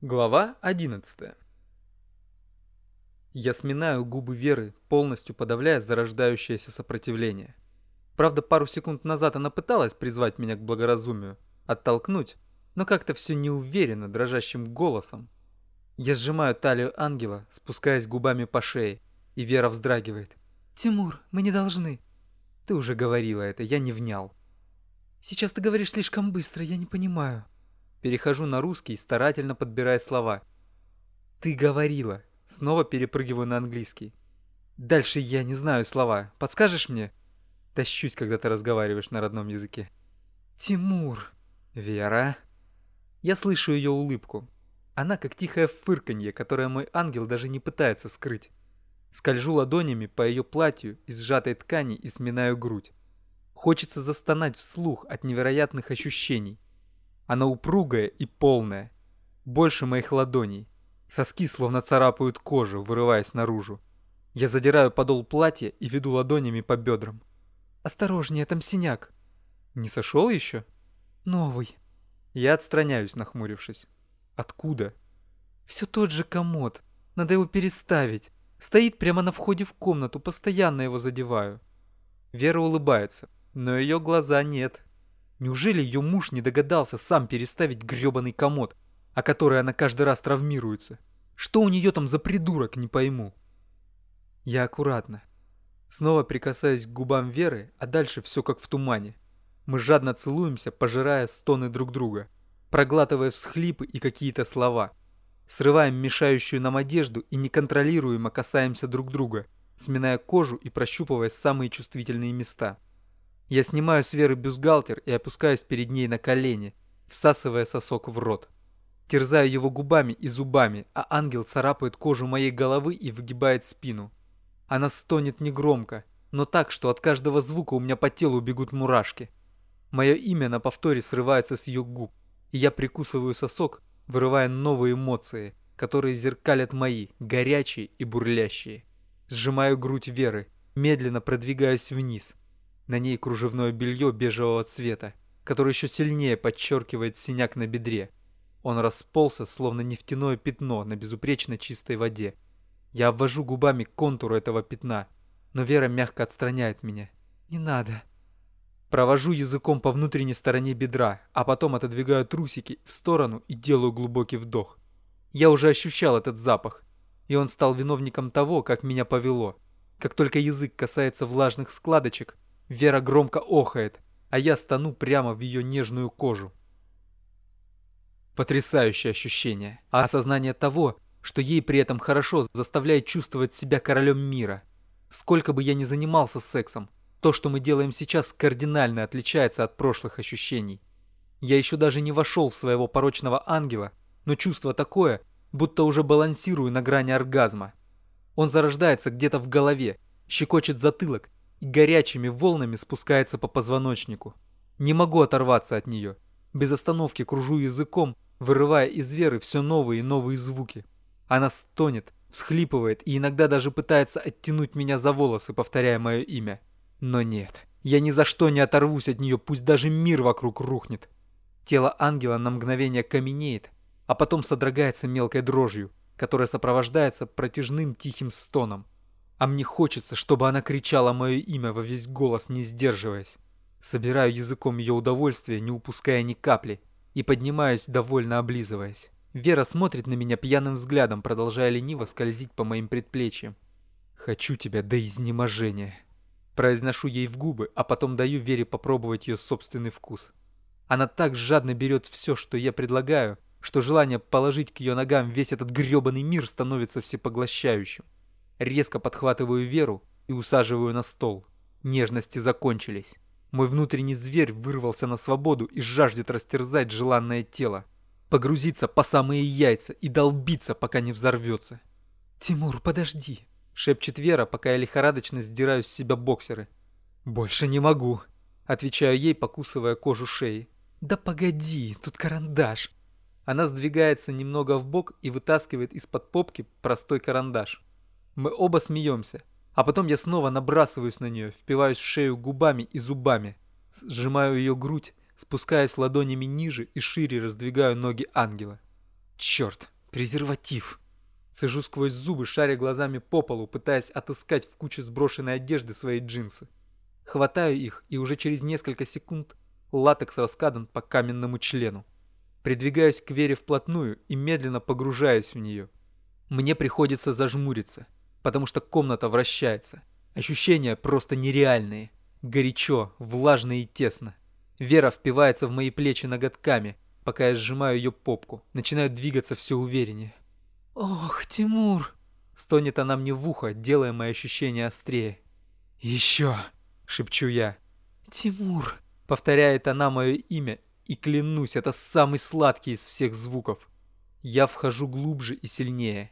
Глава 11 Я сминаю губы Веры, полностью подавляя зарождающееся сопротивление. Правда, пару секунд назад она пыталась призвать меня к благоразумию, оттолкнуть, но как-то все неуверенно, дрожащим голосом. Я сжимаю талию ангела, спускаясь губами по шее, и Вера вздрагивает. «Тимур, мы не должны». «Ты уже говорила это, я не внял». «Сейчас ты говоришь слишком быстро, я не понимаю». Перехожу на русский, старательно подбирая слова. «Ты говорила». Снова перепрыгиваю на английский. «Дальше я не знаю слова. Подскажешь мне?» Тащусь, когда ты разговариваешь на родном языке. «Тимур!» «Вера?» Я слышу ее улыбку. Она как тихое фырканье, которое мой ангел даже не пытается скрыть. Скольжу ладонями по ее платью из сжатой ткани и сминаю грудь. Хочется застонать вслух от невероятных ощущений. Она упругая и полная. Больше моих ладоней. Соски словно царапают кожу, вырываясь наружу. Я задираю подол платья и веду ладонями по бедрам. «Осторожнее, там синяк». «Не сошел еще?» «Новый». Я отстраняюсь, нахмурившись. «Откуда?» «Все тот же комод. Надо его переставить. Стоит прямо на входе в комнату, постоянно его задеваю». Вера улыбается, но ее глаза нет. Неужели ее муж не догадался сам переставить гребаный комод, о который она каждый раз травмируется? Что у нее там за придурок, не пойму. Я аккуратно. Снова прикасаюсь к губам Веры, а дальше все как в тумане. Мы жадно целуемся, пожирая стоны друг друга, проглатывая всхлипы и какие-то слова. Срываем мешающую нам одежду и неконтролируемо касаемся друг друга, сминая кожу и прощупывая самые чувствительные места. Я снимаю с Веры бюстгальтер и опускаюсь перед ней на колени, всасывая сосок в рот. Терзаю его губами и зубами, а ангел царапает кожу моей головы и выгибает спину. Она стонет негромко, но так, что от каждого звука у меня по телу бегут мурашки. Мое имя на повторе срывается с ее губ, и я прикусываю сосок, вырывая новые эмоции, которые зеркалят мои, горячие и бурлящие. Сжимаю грудь Веры, медленно продвигаюсь вниз, на ней кружевное белье бежевого цвета, которое еще сильнее подчеркивает синяк на бедре. Он расползся, словно нефтяное пятно на безупречно чистой воде. Я обвожу губами контур этого пятна, но Вера мягко отстраняет меня. «Не надо». Провожу языком по внутренней стороне бедра, а потом отодвигаю трусики в сторону и делаю глубокий вдох. Я уже ощущал этот запах, и он стал виновником того, как меня повело. Как только язык касается влажных складочек, Вера громко охает, а я стану прямо в ее нежную кожу. Потрясающее ощущение, а осознание того, что ей при этом хорошо заставляет чувствовать себя королем мира. Сколько бы я ни занимался сексом, то, что мы делаем сейчас, кардинально отличается от прошлых ощущений. Я еще даже не вошел в своего порочного ангела, но чувство такое, будто уже балансирую на грани оргазма. Он зарождается где-то в голове, щекочет затылок и горячими волнами спускается по позвоночнику. Не могу оторваться от нее. Без остановки кружу языком, вырывая из веры все новые и новые звуки. Она стонет, всхлипывает и иногда даже пытается оттянуть меня за волосы, повторяя мое имя. Но нет, я ни за что не оторвусь от нее, пусть даже мир вокруг рухнет. Тело ангела на мгновение каменеет, а потом содрогается мелкой дрожью, которая сопровождается протяжным тихим стоном. А мне хочется, чтобы она кричала мое имя во весь голос, не сдерживаясь. Собираю языком ее удовольствие, не упуская ни капли, и поднимаюсь, довольно облизываясь. Вера смотрит на меня пьяным взглядом, продолжая лениво скользить по моим предплечьям. «Хочу тебя до изнеможения». Произношу ей в губы, а потом даю Вере попробовать ее собственный вкус. Она так жадно берет все, что я предлагаю, что желание положить к ее ногам весь этот гребаный мир становится всепоглощающим. Резко подхватываю Веру и усаживаю на стол. Нежности закончились. Мой внутренний зверь вырвался на свободу и жаждет растерзать желанное тело. Погрузиться по самые яйца и долбиться, пока не взорвется. «Тимур, подожди!» — шепчет Вера, пока я лихорадочно сдираю с себя боксеры. «Больше не могу!» — отвечаю ей, покусывая кожу шеи. «Да погоди, тут карандаш!» Она сдвигается немного в бок и вытаскивает из-под попки простой карандаш. Мы оба смеемся, а потом я снова набрасываюсь на нее, впиваюсь в шею губами и зубами, сжимаю ее грудь, спускаюсь ладонями ниже и шире раздвигаю ноги ангела. Черт, презерватив. Цежу сквозь зубы, шаря глазами по полу, пытаясь отыскать в куче сброшенной одежды свои джинсы. Хватаю их, и уже через несколько секунд латекс раскадан по каменному члену. Придвигаюсь к Вере вплотную и медленно погружаюсь в нее. Мне приходится зажмуриться, потому что комната вращается. Ощущения просто нереальные. Горячо, влажно и тесно. Вера впивается в мои плечи ноготками, пока я сжимаю ее попку. Начинаю двигаться все увереннее. «Ох, Тимур!» Стонет она мне в ухо, делая мои ощущения острее. «Еще!» — шепчу я. «Тимур!» — повторяет она мое имя, и клянусь, это самый сладкий из всех звуков. Я вхожу глубже и сильнее.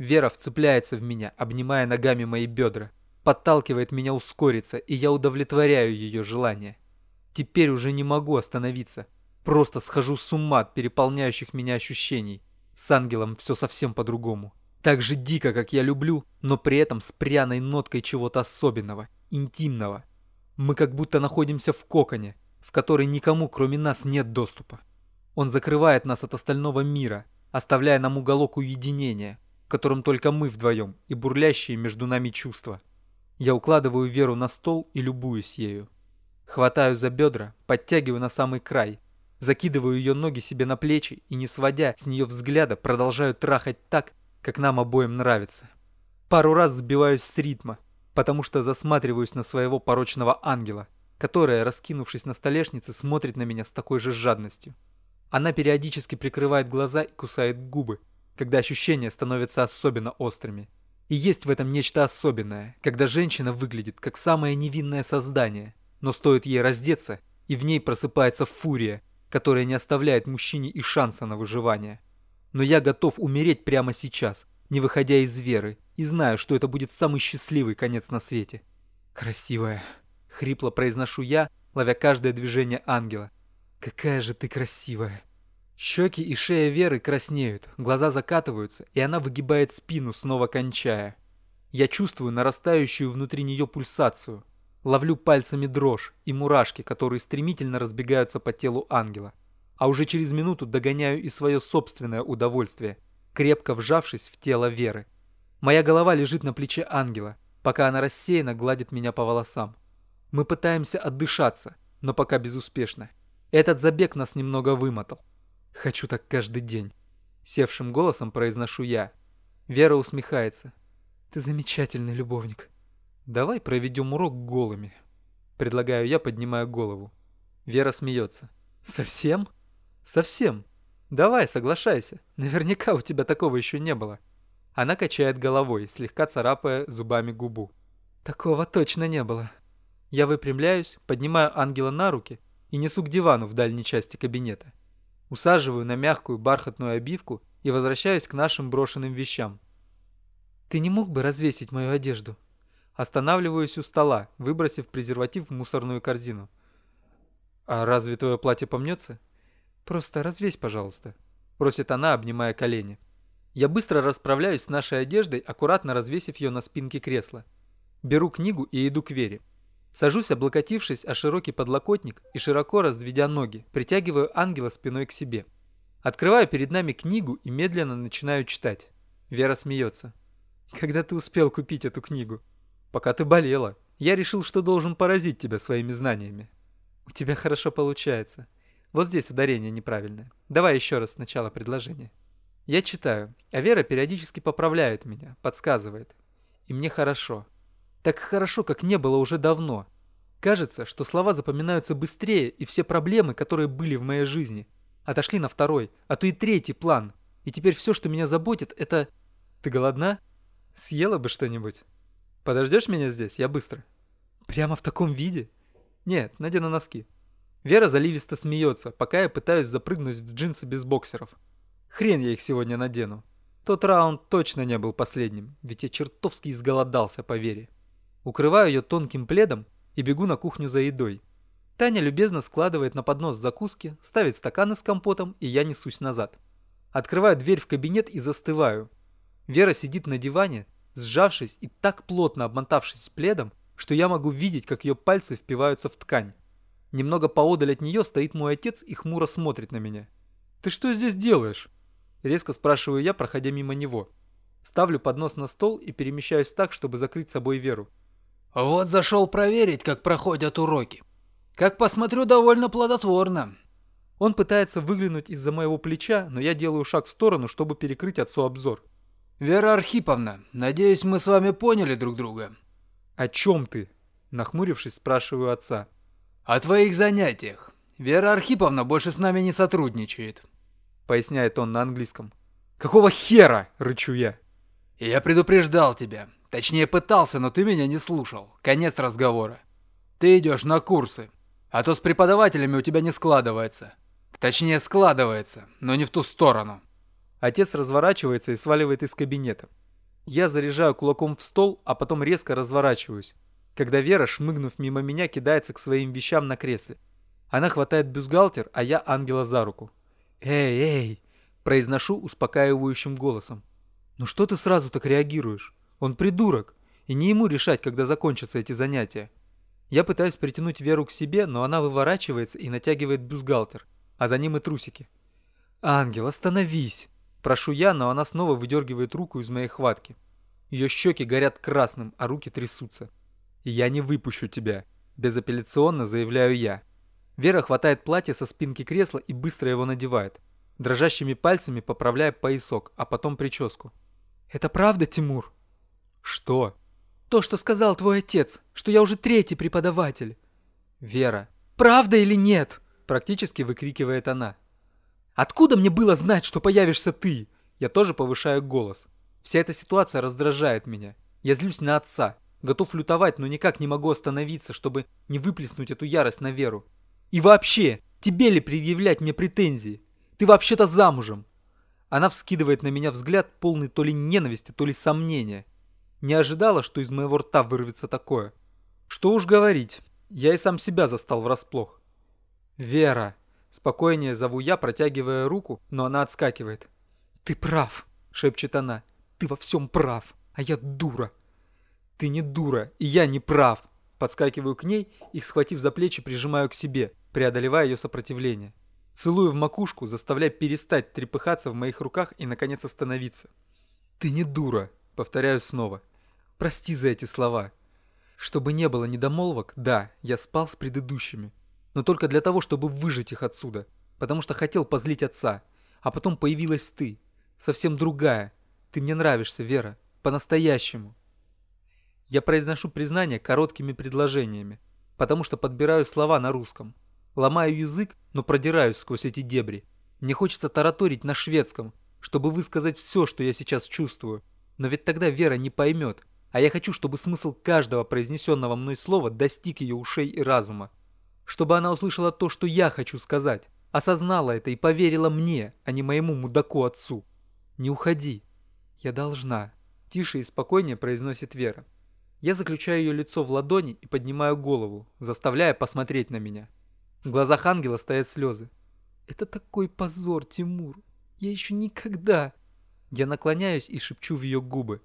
Вера вцепляется в меня, обнимая ногами мои бедра, подталкивает меня ускориться, и я удовлетворяю ее желание. Теперь уже не могу остановиться. Просто схожу с ума от переполняющих меня ощущений. С ангелом все совсем по-другому. Так же дико, как я люблю, но при этом с пряной ноткой чего-то особенного, интимного. Мы как будто находимся в коконе, в который никому, кроме нас, нет доступа. Он закрывает нас от остального мира, оставляя нам уголок уединения, в котором только мы вдвоем и бурлящие между нами чувства. Я укладываю Веру на стол и любуюсь ею. Хватаю за бедра, подтягиваю на самый край – закидываю ее ноги себе на плечи и, не сводя с нее взгляда, продолжаю трахать так, как нам обоим нравится. Пару раз сбиваюсь с ритма, потому что засматриваюсь на своего порочного ангела, которая, раскинувшись на столешнице, смотрит на меня с такой же жадностью. Она периодически прикрывает глаза и кусает губы, когда ощущения становятся особенно острыми. И есть в этом нечто особенное, когда женщина выглядит как самое невинное создание, но стоит ей раздеться, и в ней просыпается фурия, которая не оставляет мужчине и шанса на выживание. Но я готов умереть прямо сейчас, не выходя из веры, и знаю, что это будет самый счастливый конец на свете. «Красивая», — хрипло произношу я, ловя каждое движение ангела. «Какая же ты красивая!» Щеки и шея Веры краснеют, глаза закатываются, и она выгибает спину, снова кончая. Я чувствую нарастающую внутри нее пульсацию, Ловлю пальцами дрожь и мурашки, которые стремительно разбегаются по телу ангела. А уже через минуту догоняю и свое собственное удовольствие, крепко вжавшись в тело Веры. Моя голова лежит на плече ангела, пока она рассеянно гладит меня по волосам. Мы пытаемся отдышаться, но пока безуспешно. Этот забег нас немного вымотал. Хочу так каждый день. Севшим голосом произношу я. Вера усмехается. Ты замечательный любовник. «Давай проведем урок голыми», — предлагаю я, поднимая голову. Вера смеется. «Совсем?» «Совсем. Давай, соглашайся. Наверняка у тебя такого еще не было». Она качает головой, слегка царапая зубами губу. «Такого точно не было». Я выпрямляюсь, поднимаю ангела на руки и несу к дивану в дальней части кабинета. Усаживаю на мягкую бархатную обивку и возвращаюсь к нашим брошенным вещам. «Ты не мог бы развесить мою одежду?» Останавливаюсь у стола, выбросив презерватив в мусорную корзину. «А разве твое платье помнется?» «Просто развесь, пожалуйста», — просит она, обнимая колени. Я быстро расправляюсь с нашей одеждой, аккуратно развесив ее на спинке кресла. Беру книгу и иду к Вере. Сажусь, облокотившись о широкий подлокотник и широко раздведя ноги, притягиваю ангела спиной к себе. Открываю перед нами книгу и медленно начинаю читать. Вера смеется. «Когда ты успел купить эту книгу?» Пока ты болела, я решил, что должен поразить тебя своими знаниями. У тебя хорошо получается. Вот здесь ударение неправильное. Давай еще раз сначала предложение. Я читаю, а Вера периодически поправляет меня, подсказывает. И мне хорошо. Так хорошо, как не было уже давно. Кажется, что слова запоминаются быстрее, и все проблемы, которые были в моей жизни, отошли на второй, а то и третий план. И теперь все, что меня заботит, это... Ты голодна? Съела бы что-нибудь? Подождешь меня здесь? Я быстро. Прямо в таком виде? Нет, надену носки. Вера заливисто смеется, пока я пытаюсь запрыгнуть в джинсы без боксеров. Хрен я их сегодня надену. Тот раунд точно не был последним, ведь я чертовски изголодался по Вере. Укрываю ее тонким пледом и бегу на кухню за едой. Таня любезно складывает на поднос закуски, ставит стаканы с компотом, и я несусь назад. Открываю дверь в кабинет и застываю. Вера сидит на диване, сжавшись и так плотно обмотавшись пледом, что я могу видеть, как ее пальцы впиваются в ткань. Немного поодаль от нее стоит мой отец и хмуро смотрит на меня. «Ты что здесь делаешь?» Резко спрашиваю я, проходя мимо него. Ставлю поднос на стол и перемещаюсь так, чтобы закрыть собой Веру. Вот зашел проверить, как проходят уроки. Как посмотрю, довольно плодотворно. Он пытается выглянуть из-за моего плеча, но я делаю шаг в сторону, чтобы перекрыть отцу обзор. Вера Архиповна, надеюсь, мы с вами поняли друг друга. О чем ты? Нахмурившись, спрашиваю отца. О твоих занятиях. Вера Архиповна больше с нами не сотрудничает. Поясняет он на английском. Какого хера? Рычу я. Я предупреждал тебя. Точнее пытался, но ты меня не слушал. Конец разговора. Ты идешь на курсы. А то с преподавателями у тебя не складывается. Точнее складывается, но не в ту сторону. Отец разворачивается и сваливает из кабинета. Я заряжаю кулаком в стол, а потом резко разворачиваюсь, когда Вера, шмыгнув мимо меня, кидается к своим вещам на кресле. Она хватает бюстгальтер, а я ангела за руку. «Эй, эй!» – произношу успокаивающим голосом. «Ну что ты сразу так реагируешь? Он придурок, и не ему решать, когда закончатся эти занятия». Я пытаюсь притянуть Веру к себе, но она выворачивается и натягивает бюстгальтер, а за ним и трусики. «Ангел, остановись!» Прошу я, но она снова выдергивает руку из моей хватки. Ее щеки горят красным, а руки трясутся. «И я не выпущу тебя», – безапелляционно заявляю я. Вера хватает платье со спинки кресла и быстро его надевает, дрожащими пальцами поправляя поясок, а потом прическу. «Это правда, Тимур?» «Что?» «То, что сказал твой отец, что я уже третий преподаватель». «Вера». «Правда или нет?» – практически выкрикивает она. Откуда мне было знать, что появишься ты? Я тоже повышаю голос. Вся эта ситуация раздражает меня. Я злюсь на отца. Готов лютовать, но никак не могу остановиться, чтобы не выплеснуть эту ярость на Веру. И вообще, тебе ли предъявлять мне претензии? Ты вообще-то замужем. Она вскидывает на меня взгляд, полный то ли ненависти, то ли сомнения. Не ожидала, что из моего рта вырвется такое. Что уж говорить, я и сам себя застал врасплох. Вера. Спокойнее зову я, протягивая руку, но она отскакивает. «Ты прав», — шепчет она. «Ты во всем прав, а я дура». «Ты не дура, и я не прав». Подскакиваю к ней и, схватив за плечи, прижимаю к себе, преодолевая ее сопротивление. Целую в макушку, заставляя перестать трепыхаться в моих руках и, наконец, остановиться. «Ты не дура», — повторяю снова. «Прости за эти слова». Чтобы не было недомолвок, да, я спал с предыдущими но только для того, чтобы выжить их отсюда, потому что хотел позлить отца. А потом появилась ты, совсем другая. Ты мне нравишься, Вера, по-настоящему. Я произношу признание короткими предложениями, потому что подбираю слова на русском. Ломаю язык, но продираюсь сквозь эти дебри. Мне хочется тараторить на шведском, чтобы высказать все, что я сейчас чувствую. Но ведь тогда Вера не поймет, а я хочу, чтобы смысл каждого произнесенного мной слова достиг ее ушей и разума чтобы она услышала то, что я хочу сказать, осознала это и поверила мне, а не моему мудаку-отцу. Не уходи. Я должна. Тише и спокойнее произносит Вера. Я заключаю ее лицо в ладони и поднимаю голову, заставляя посмотреть на меня. В глазах ангела стоят слезы. Это такой позор, Тимур. Я еще никогда... Я наклоняюсь и шепчу в ее губы.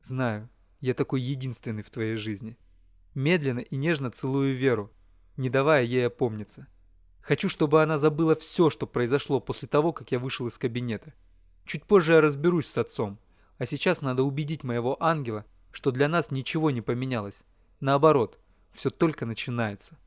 Знаю, я такой единственный в твоей жизни. Медленно и нежно целую Веру, не давая ей опомниться. Хочу, чтобы она забыла все, что произошло после того, как я вышел из кабинета. Чуть позже я разберусь с отцом, а сейчас надо убедить моего ангела, что для нас ничего не поменялось. Наоборот, все только начинается.